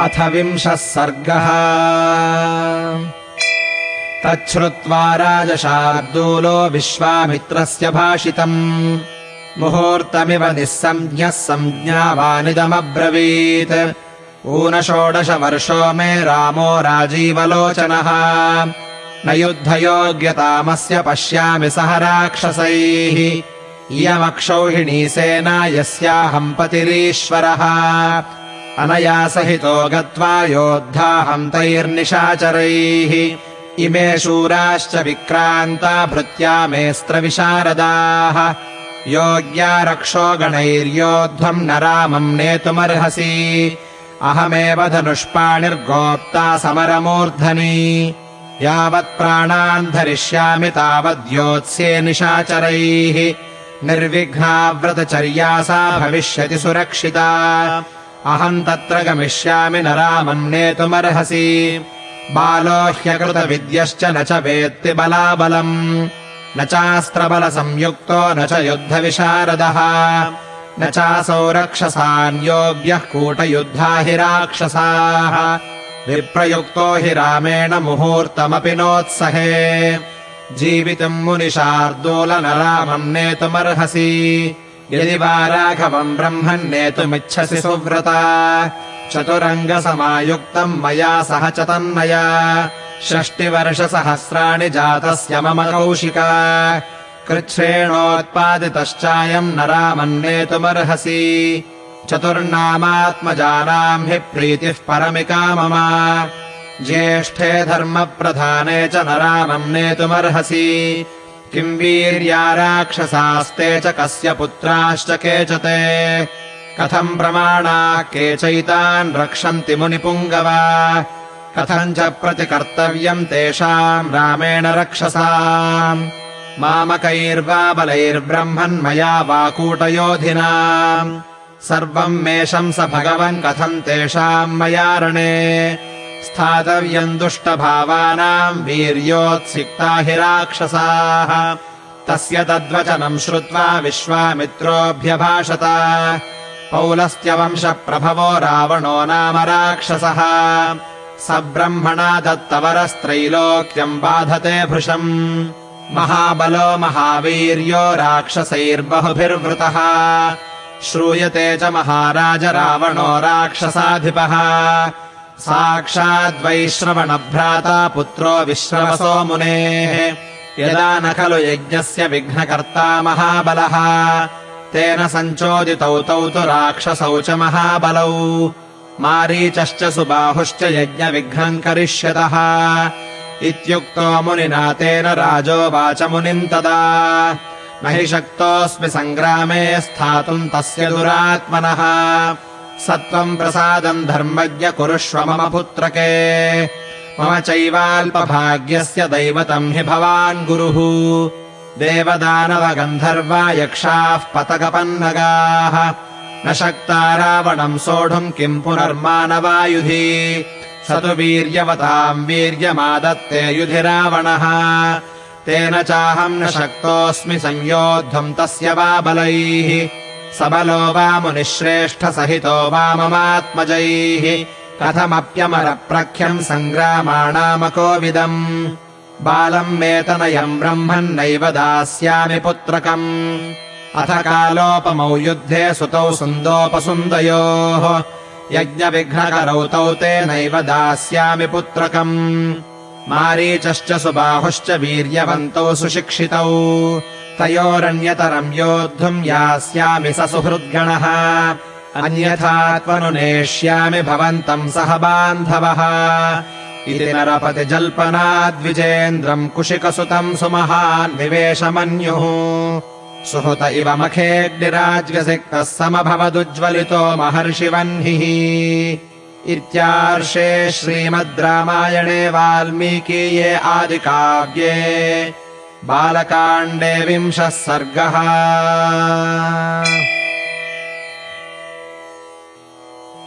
अथ विंशः सर्गः। तच्छ्रुत्वा राजशार्दूलो विश्वामित्रस्य भाषितम्। मुहूर्तमिव निःसञ्ज्ञः सञ्ज्ञावानिदमब्रवीत् ऊनषोडशवर्षो मे रामो राजीवलोचनः। न युद्धयोग्यतामस्य पश्यामि सह राक्षसैः। इयमक्षौहिणी सेना यस्याहम् पतिरीश्वरः अनया सहितो गत्वा योद्धाहम् तैर्निशाचरैः इमे शूराश्च विक्रान्ता भृत्या मेऽस्त्रविशारदाः योग्या रक्षो गणैर्योध्वम् न रामम् नेतुमर्हसि। अहमेव धनुष्पाणिर्गोप्ता समरमूर्धनि। यावत् प्राणान् धरिष्यामि तावद्योत्स्ये निशाचरैः। निर्विघ्ना व्रतचर्या सा भविष्यति सुरक्षिता अहम् तत्र गमिष्यामि न रामम् नेतुमर्हसि। बालो ह्यकृतविद्यश्च न च वेत्ति बलाबलम्। न चास्त्रबलसंयुक्तो न च युद्धविशारदः। न चासौ रक्षसान् योग्यः कूटयुद्धा हि राक्षसाः। विप्रयुक्तो हि रामेण मुहूर्तमपि नोत्सहे। जीवितुम् मुनिशार्दूल न रामम् नेतुमर्हसि यदि वा राघवम् ब्रह्मन् नेतुमिच्छसि सुव्रता चतुरङ्गसमायुक्तम् मया सह च तन्मया। षष्टिवर्षसहस्राणि जातस्य मम कौशिका। कृच्छ्रेणोत्पादितश्चायम् न रामम् चतुर्नामात्मजानाम् हि प्रीतिः परमिका मम। ज्येष्ठे धर्मप्रधाने च न रामम् नेतुमर्हसि किम् वीर्या राक्षसास्ते च कस्य पुत्राश्च के च ते? कथम् प्रमाणा के चैतान् रक्षन्ति मुनिपुङ्गवा? कथम् च प्रतिकर्तव्यम् तेषाम् रामेण रक्षसाम्? मामकैर्वा बलैर्ब्रह्मन्मया वा कूटयोधिना सर्वम् मेषम् स भगवन् कथम् तेषाम् मया रणे स्थातव्यम् दुष्टभावानाम् वीर्योत्सिक्ता हि राक्षसाः तस्य तद्वचनम् श्रुत्वा विश्वामित्रोऽभ्यभाषत। पौलस्त्यवंशप्रभवो रावणो नाम राक्षसः। स ब्रह्मणा दत्तवरस्त्रैलोक्यम् बाधते भृशम्। महाबलो महावीर्यो राक्षसैर्बहुभिर्वृतः। श्रूयते च महाराज रावणो राक्षसाधिपः साक्षाद्वैश्रवणभ्राता पुत्रो विश्रवसो मुनेः। यदा न खलु यज्ञस्य विघ्नकर्ता महाबलः तेन सञ्चोदितौ तौ तु राक्षसौ च महाबलौ। मारीचश्च सुबाहुश्च यज्ञविघ्नम् करिष्यतः। इत्युक्तो मुनिना तेन राजोवाच मुनिम् तदा। न हि शक्तोऽस्मि सङ्ग्रामे स्थातुम् तस्य दुरात्मनः सत्त्वम् प्रसादम् धर्मज्ञ कुरुष्व मम पुत्रके। मम चैवाल्पभाग्यस्य दैवतम् हि भवान् गुरुः। देवदानवगन्धर्वा यक्षाः पतकपन्नगाः। न शक्ता रावणम् सोढुम् किम् पुनर्मानवायुधि। स तु वीर्यवताम् वीर्यमादत्ते युधि रावणः तेन चाहम् न शक्तोऽस्मि संयोद्धुम् तस्य वा बलैः सबलो वा मुनिश्रेष्ठसहितो वा ममात्मजैः कथमप्यमरप्रख्यम् सङ्ग्रामाणामकोविदम् बालम् मेतनयम् ब्रह्मन्नैव दास्यामि पुत्रकम्। अथ कालोपमौ युद्धे सुतौ सुन्दोपसुन्दयोः यज्ञविघ्नकरौ तौ तेनैव दास्यामि पुत्रकम्। मारीचश्च सुबाहुश्च वीर्यवन्तौ सुशिक्षितौ तयोरन्यतरम् योद्धुम् यास्यामि स सुहृद्गणः अन्यथा त्वनुनेष्यामि भवन्तम् सह बान्धवः। इति नरपतिजल्पनाद्विजेन्द्रम् कुशिकसुतम् सुमहान् विवेशमन्युः। सुहृत इव मखेऽग्निराज्यसिक्तः समभवदुज्ज्वलितो महर्षिवह्निः। इत्यार्षे श्रीमद् रामायणे वाल्मीकीये आदिकाव्ये बालकाण्डे विंशः सर्गः